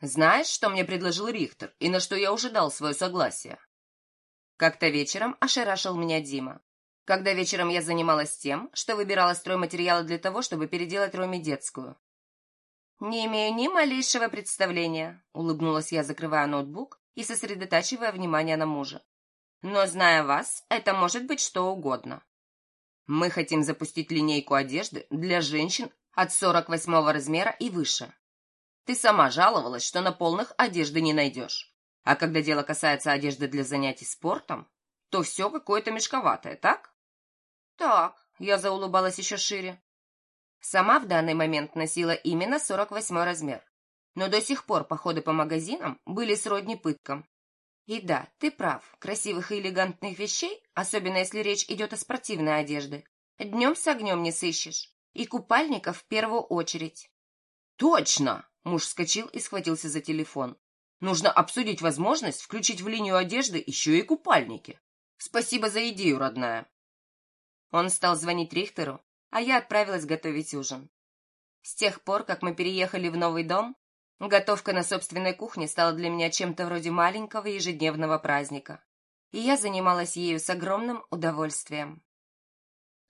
Знаешь, что мне предложил Рихтер, и на что я уже дал свое согласие? Как-то вечером ошарашил меня Дима. Когда вечером я занималась тем, что выбирала стройматериалы для того, чтобы переделать Роме детскую. «Не имею ни малейшего представления», — улыбнулась я, закрывая ноутбук и сосредотачивая внимание на муже. «Но, зная вас, это может быть что угодно. Мы хотим запустить линейку одежды для женщин от 48 размера и выше. Ты сама жаловалась, что на полных одежды не найдешь. А когда дело касается одежды для занятий спортом, то все какое-то мешковатое, так? Так, я заулыбалась еще шире. Сама в данный момент носила именно 48 размер. Но до сих пор походы по магазинам были сродни пыткам. И да, ты прав, красивых и элегантных вещей, особенно если речь идет о спортивной одежде, днем с огнем не сыщешь. И купальников в первую очередь. Точно! Муж вскочил и схватился за телефон. Нужно обсудить возможность включить в линию одежды еще и купальники. Спасибо за идею, родная. Он стал звонить Рихтеру, а я отправилась готовить ужин. С тех пор, как мы переехали в новый дом, готовка на собственной кухне стала для меня чем-то вроде маленького ежедневного праздника, и я занималась ею с огромным удовольствием.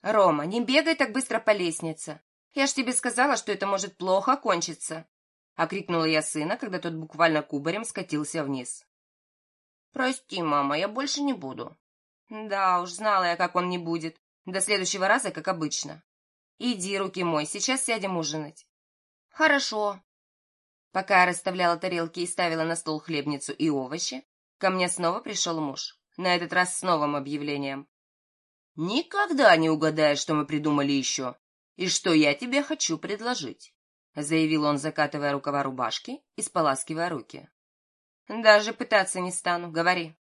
«Рома, не бегай так быстро по лестнице. Я ж тебе сказала, что это может плохо кончиться!» — окрикнула я сына, когда тот буквально кубарем скатился вниз. «Прости, мама, я больше не буду». «Да уж, знала я, как он не будет. До следующего раза, как обычно. Иди, руки мой, сейчас сядем ужинать. Хорошо. Пока я расставляла тарелки и ставила на стол хлебницу и овощи, ко мне снова пришел муж. На этот раз с новым объявлением. «Никогда не угадаешь, что мы придумали еще, и что я тебе хочу предложить», заявил он, закатывая рукава рубашки и споласкивая руки. «Даже пытаться не стану, говори».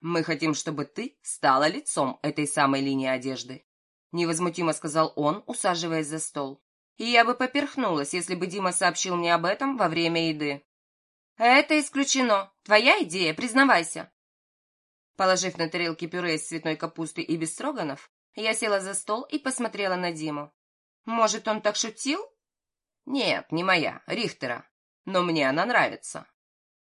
«Мы хотим, чтобы ты стала лицом этой самой линии одежды», — невозмутимо сказал он, усаживаясь за стол. «И я бы поперхнулась, если бы Дима сообщил мне об этом во время еды». «Это исключено. Твоя идея, признавайся». Положив на тарелки пюре из цветной капусты и бестроганов, я села за стол и посмотрела на Диму. «Может, он так шутил?» «Нет, не моя, Рихтера. Но мне она нравится».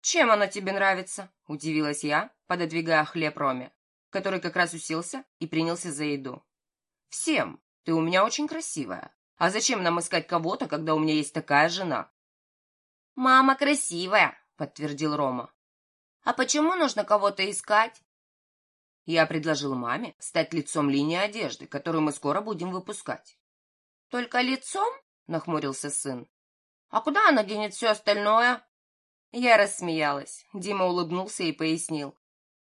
«Чем она тебе нравится?» – удивилась я, пододвигая хлеб Роме, который как раз уселся и принялся за еду. «Всем. Ты у меня очень красивая. А зачем нам искать кого-то, когда у меня есть такая жена?» «Мама красивая», — подтвердил Рома. «А почему нужно кого-то искать?» Я предложил маме стать лицом линии одежды, которую мы скоро будем выпускать. «Только лицом?» — нахмурился сын. «А куда она денет все остальное?» Я рассмеялась. Дима улыбнулся и пояснил.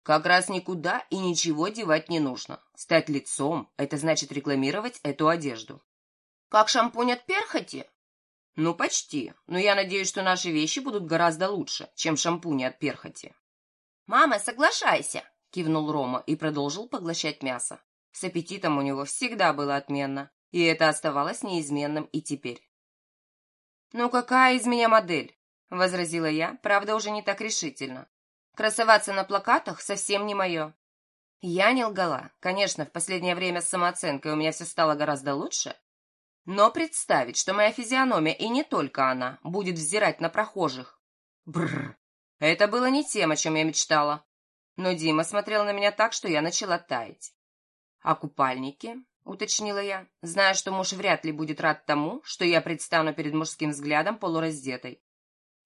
Как раз никуда и ничего девать не нужно. Стать лицом – это значит рекламировать эту одежду. Как шампунь от перхоти? Ну, почти. Но я надеюсь, что наши вещи будут гораздо лучше, чем шампуни от перхоти. Мама, соглашайся, кивнул Рома и продолжил поглощать мясо. С аппетитом у него всегда было отменно, и это оставалось неизменным и теперь. «Ну какая из меня модель? — возразила я, правда, уже не так решительно. «Красоваться на плакатах совсем не мое». Я не лгала. Конечно, в последнее время с самооценкой у меня все стало гораздо лучше. Но представить, что моя физиономия, и не только она, будет взирать на прохожих. Бррр. Это было не тем, о чем я мечтала. Но Дима смотрел на меня так, что я начала таять. «А купальники?» — уточнила я, зная, что муж вряд ли будет рад тому, что я предстану перед мужским взглядом полураздетой.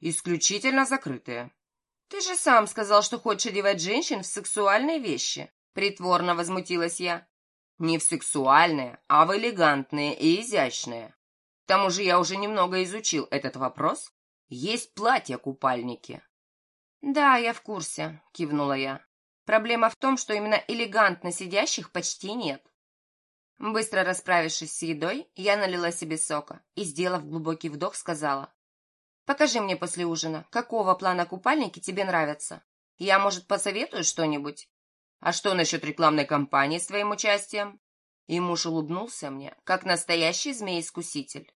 Исключительно закрытые. Ты же сам сказал, что хочешь одевать женщин в сексуальные вещи. Притворно возмутилась я. Не в сексуальные, а в элегантные и изящные. К тому же я уже немного изучил этот вопрос. Есть платья-купальники. Да, я в курсе, кивнула я. Проблема в том, что именно элегантно сидящих почти нет. Быстро расправившись с едой, я налила себе сока и, сделав глубокий вдох, сказала. Покажи мне после ужина, какого плана купальники тебе нравятся. Я, может, посоветую что-нибудь? А что насчет рекламной кампании с твоим участием? И муж улыбнулся мне, как настоящий змей-искуситель.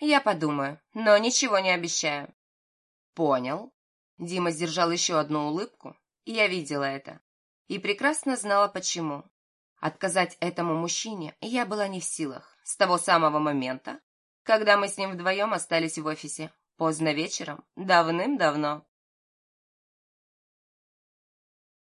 Я подумаю, но ничего не обещаю. Понял. Дима сдержал еще одну улыбку, и я видела это. И прекрасно знала, почему. Отказать этому мужчине я была не в силах. С того самого момента, когда мы с ним вдвоем остались в офисе. Поздно вечером, давным-давно.